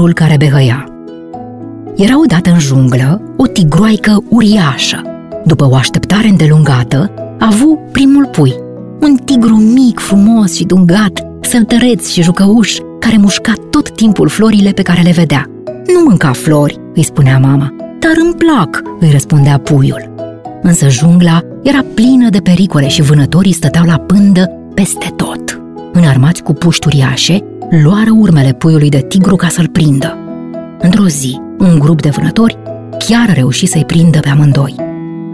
tigrul care behăia. Era odată în junglă o tigroaică uriașă. După o așteptare îndelungată, a avut primul pui. Un tigru mic, frumos și dungat, săltăreț și jucăuș, care mușca tot timpul florile pe care le vedea. Nu mânca flori, îi spunea mama, dar îmi plac, îi răspundea puiul. Însă jungla era plină de pericole și vânătorii stăteau la pândă peste tot. Înarmați cu puști uriașe, luară urmele puiului de tigru ca să-l prindă. Într-o zi, un grup de vânători chiar reuși să-i prindă pe amândoi.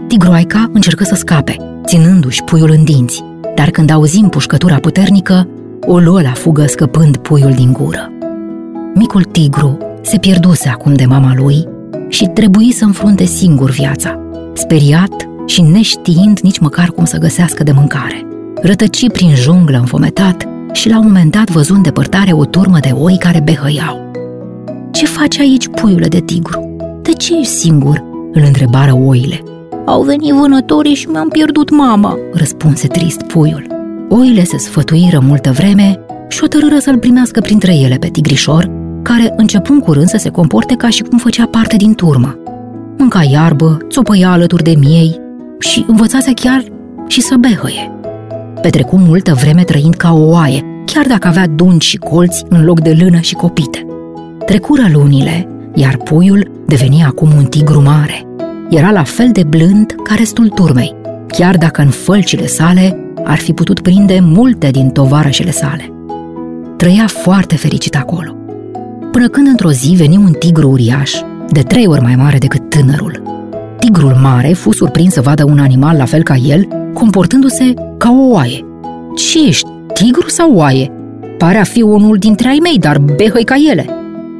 Tigroaica încercă să scape, ținându-și puiul în dinți, dar când auzi pușcătura puternică, o luă la fugă scăpând puiul din gură. Micul tigru se pierduse acum de mama lui și trebuie să înfrunte singur viața, speriat și neștiind nici măcar cum să găsească de mâncare. Rătăci prin junglă înfometat și la un moment dat văzu în depărtare o turmă de oi care behăiau. Ce faci aici, puiule de tigru? De ce ești singur?" îl întrebară oile. Au venit vânătorii și mi-am pierdut mama, răspunse trist puiul. Oile se sfătuiră multă vreme și o tărâră să-l primească printre ele pe tigrișor, care începu în curând să se comporte ca și cum făcea parte din turmă. Mânca iarbă, țopăia alături de miei și învățase chiar și să behăie. Petrecu multă vreme trăind ca o oaie, chiar dacă avea dungi și colți în loc de lână și copite. Trecură lunile, iar puiul deveni acum un tigru mare. Era la fel de blând ca restul turmei, chiar dacă în fălcile sale ar fi putut prinde multe din tovarășele sale. Trăia foarte fericit acolo. Până când într-o zi veni un tigru uriaș, de trei ori mai mare decât tânărul. Tigrul mare fu surprins să vadă un animal la fel ca el, comportându-se ca o oaie. Ce ești, tigru sau oaie? Pare a fi unul dintre ai mei, dar behăi ca ele!"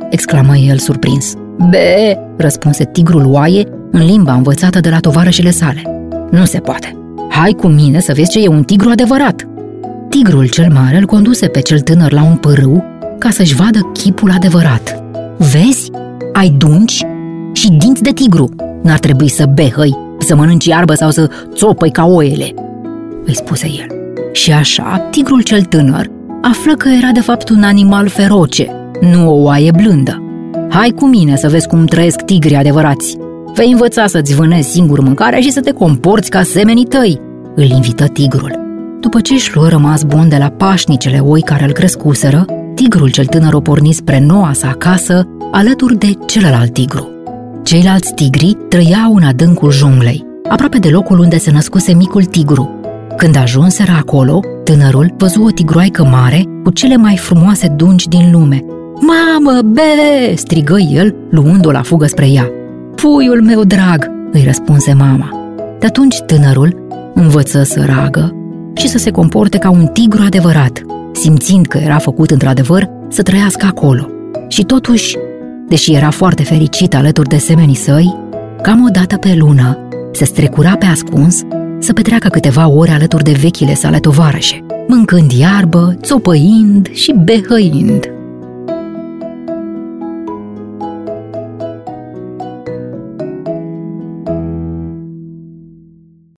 exclamă el surprins. Be, răspunse tigrul oaie în limba învățată de la tovarășele sale. Nu se poate. Hai cu mine să vezi ce e un tigru adevărat. Tigrul cel mare îl conduse pe cel tânăr la un pârâu ca să-și vadă chipul adevărat. Vezi? Ai dunci și dinți de tigru. N-ar trebui să behăi, să mănânci iarbă sau să țopăi ca oile, îi spuse el. Și așa, tigrul cel tânăr află că era de fapt un animal feroce, nu o oaie blândă. Hai cu mine să vezi cum trăiesc tigrii adevărați. Vei învăța să-ți vânezi singur mâncarea și să te comporți ca semenii tăi, îl invită tigrul. După ce își luă rămas bun de la pașnicele oi care îl crescuseră, tigrul cel tânăr o porni spre noua sa acasă, alături de celălalt tigru. Ceilalți tigri trăiau în adâncul junglei, aproape de locul unde se născuse micul tigru. Când ajunseră acolo, tânărul văzu o tigroaică mare cu cele mai frumoase dungi din lume. Mamă, bebe! strigă el, luând-o la fugă spre ea. Puiul meu drag, îi răspunse mama. De atunci tânărul învăță să ragă și să se comporte ca un tigru adevărat, simțind că era făcut într-adevăr să trăiască acolo. Și totuși, deși era foarte fericit alături de semenii săi, cam o dată pe lună se strecura pe ascuns să petreacă câteva ore alături de vechile sale tovarășe, mâncând iarbă, țopăind și behăind.